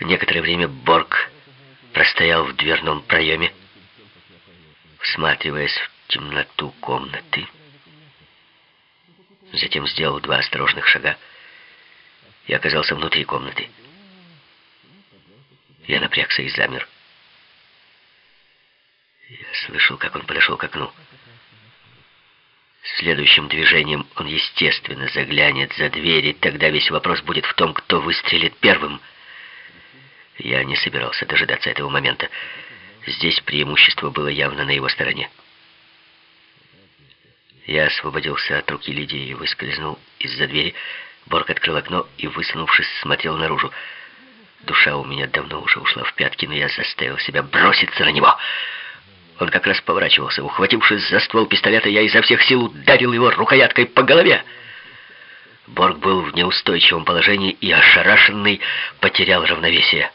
Некоторое время Борг простоял в дверном проеме, всматриваясь в темноту комнаты. Затем сделал два осторожных шага и оказался внутри комнаты. Я напрягся и замер. Я слышал, как он подошел к окну. Следующим движением он, естественно, заглянет за дверь, и тогда весь вопрос будет в том, кто выстрелит первым. Я не собирался дожидаться этого момента. Здесь преимущество было явно на его стороне. Я освободился от руки Лидии и выскользнул из-за двери. Борг открыл окно и, высунувшись, смотрел наружу. Душа у меня давно уже ушла в пятки, но я заставил себя броситься на него. Он как раз поворачивался. Ухватившись за ствол пистолета, я изо всех сил ударил его рукояткой по голове. Борг был в неустойчивом положении и, ошарашенный, потерял равновесие.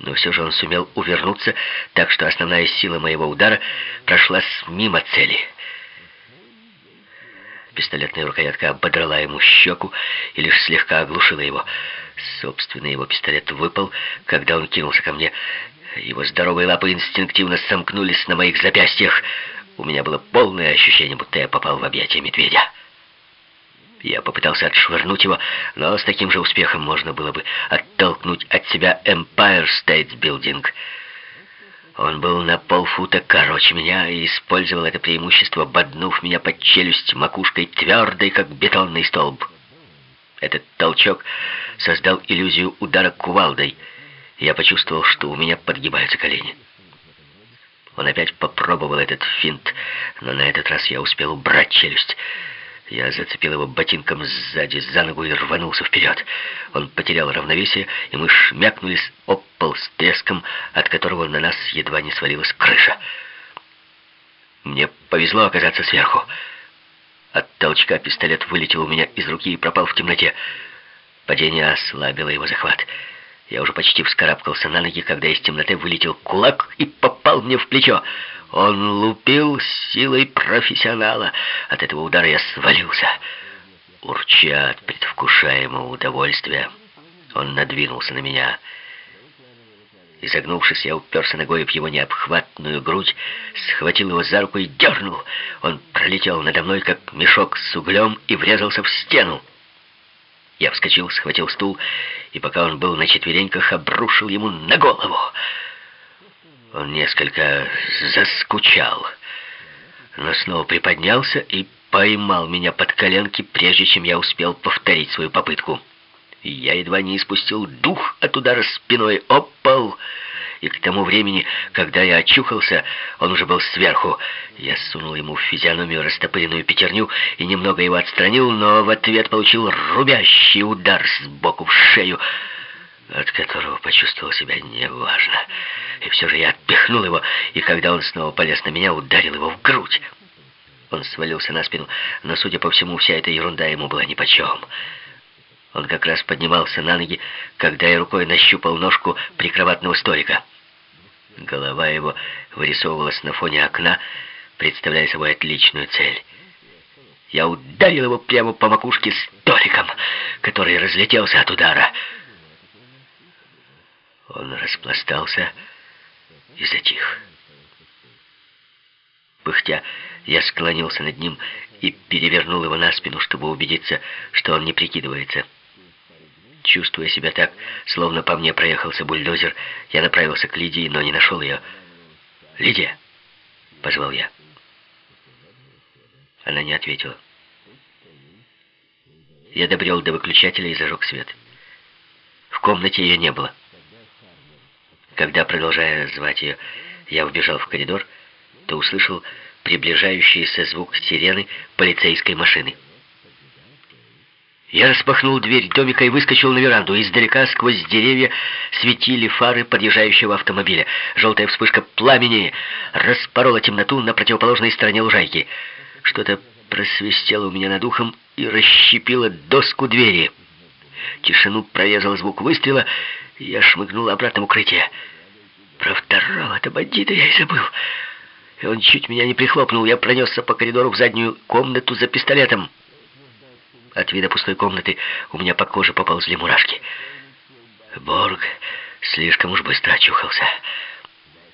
Но все же он сумел увернуться, так что основная сила моего удара прошла мимо цели. Пистолетная рукоятка ободрала ему щеку и лишь слегка оглушила его. Собственно, его пистолет выпал, когда он кинулся ко мне. Его здоровые лапы инстинктивно сомкнулись на моих запястьях. У меня было полное ощущение, будто я попал в объятия медведя. Я попытался отшвырнуть его, но с таким же успехом можно было бы оттолкнуть от себя Empire State Building. Он был на полфута короче меня и использовал это преимущество, боднув меня под челюсть макушкой твердой, как бетонный столб. Этот толчок создал иллюзию удара кувалдой — я почувствовал, что у меня подгибаются колени. Он опять попробовал этот финт, но на этот раз я успел убрать челюсть. Я зацепил его ботинком сзади за ногу и рванулся вперед. Он потерял равновесие, и мы шмякнулись об пол с треском, от которого на нас едва не свалилась крыша. Мне повезло оказаться сверху. От толчка пистолет вылетел у меня из руки и пропал в темноте. Падение ослабило его захват. Я уже почти вскарабкался на ноги, когда из темноты вылетел кулак и попал мне в плечо. Он лупил силой профессионала. От этого удара я свалился. Урча от предвкушаемого удовольствия, он надвинулся на меня. Изогнувшись, я уперся ногой в его необхватную грудь, схватил его за руку и дернул. Он пролетел надо мной, как мешок с углем, и врезался в стену. Я вскочил, схватил стул, и пока он был на четвереньках, обрушил ему на голову. Он несколько заскучал, но снова приподнялся и поймал меня под коленки, прежде чем я успел повторить свою попытку. Я едва не испустил дух от удара спиной об пол, и к тому времени, когда я очухался, он уже был сверху. Я сунул ему в физиономию растопыренную пятерню и немного его отстранил, но в ответ получил рубящий удар сбоку в шею, от которого почувствовал себя неважно. И все же я отпихнул его, и когда он снова полез на меня, ударил его в грудь. Он свалился на спину, но, судя по всему, вся эта ерунда ему была нипочем. Он как раз поднимался на ноги, когда я рукой нащупал ножку прикроватного столика. Голова его вырисовывалась на фоне окна, представляя собой отличную цель. Я ударил его прямо по макушке столиком, который разлетелся от удара. Он распластался и затих. Пыхтя, я склонился над ним и перевернул его на спину, чтобы убедиться, что он не прикидывается. Чувствуя себя так, словно по мне проехался бульдозер, я направился к Лидии, но не нашел ее. «Лидия!» — позвал я. Она не ответила. Я добрел до выключателя и зажег свет. В комнате ее не было. Когда, продолжая звать ее, я убежал в коридор, то услышал приближающийся звук сирены полицейской машины. Я распахнул дверь домика и выскочил на веранду. Издалека сквозь деревья светили фары подъезжающего автомобиля. Желтая вспышка пламени распорола темноту на противоположной стороне лужайки. Что-то просвистело у меня над ухом и расщепило доску двери. Тишину прорезал звук выстрела, я шмыгнул обратно в укрытие. Про второго-то бандита я и забыл. И он чуть меня не прихлопнул. Я пронесся по коридору в заднюю комнату за пистолетом. От вида пустой комнаты у меня по коже поползли мурашки. Борг слишком уж быстро очухался.